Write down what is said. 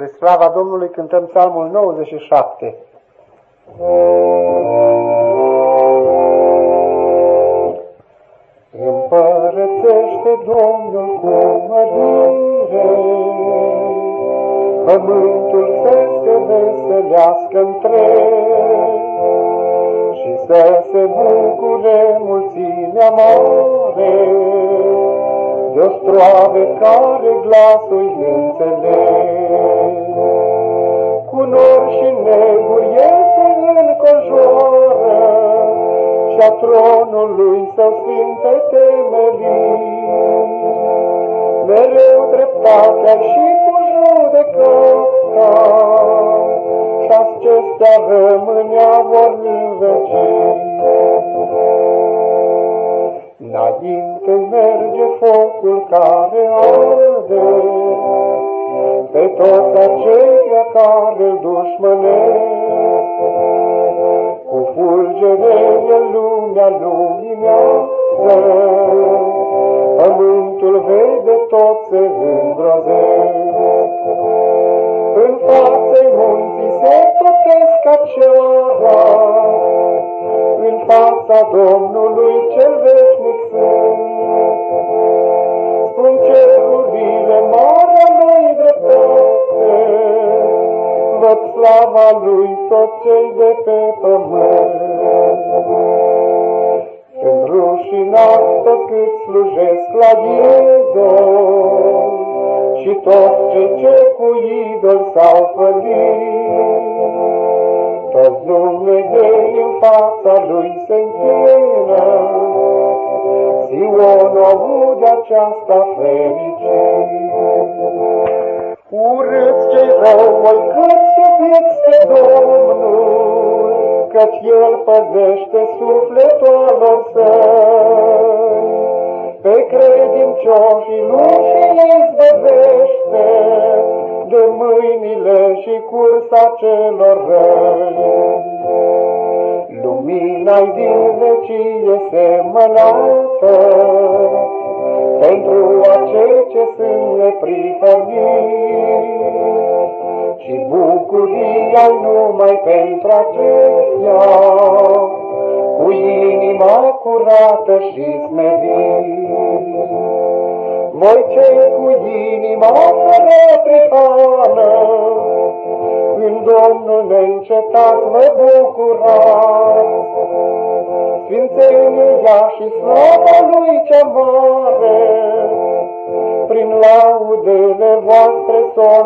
Spre slava Domnului cântăm psalmul 97. Împărățește Domnul cu mărire, Pământul să se veselească întreg, Și să se bucure mulțimea mare, De ostroave care glasul înțeleg. Cu nori și neguri iese înconjoară, Și-a tronului său sfinte temelii. Mereu dreptatea și cu judecata, Și acestea rămânea vor vecii. Înainte merge focul care arde, Pe toți aceia care îl dușmănesc. Cu fulgere el lumea luminează, Pământul vede tot se îngrozesc. În fața-i munții se topesc aceara, În fața Domnului cel veșnic Văd slava lui tot cei de pe pământ. Sunt rușinați toți cât slujesc la idol, Și toți cei ce cu idol s-au fălit. Toți Dumnezei în fața lui se închină, Sion aude aceasta fericit. Urâți cei rău, voi cât Căci El păzește sufletul lor săi. Pe credincioșii lui și izbăvește, De mâinile și cursa celor răi. Lumina-i din vecie semănată, Pentru acei ce sunt neprihăniți, Și bucuria numai pentru aceia, Cu inima curată și smerită. Voi cei cu inima fără prihană, În Domnul neîncetat vă bucurați. Sfințenia și slava Lui cea mare, Prin laudele voastre s-o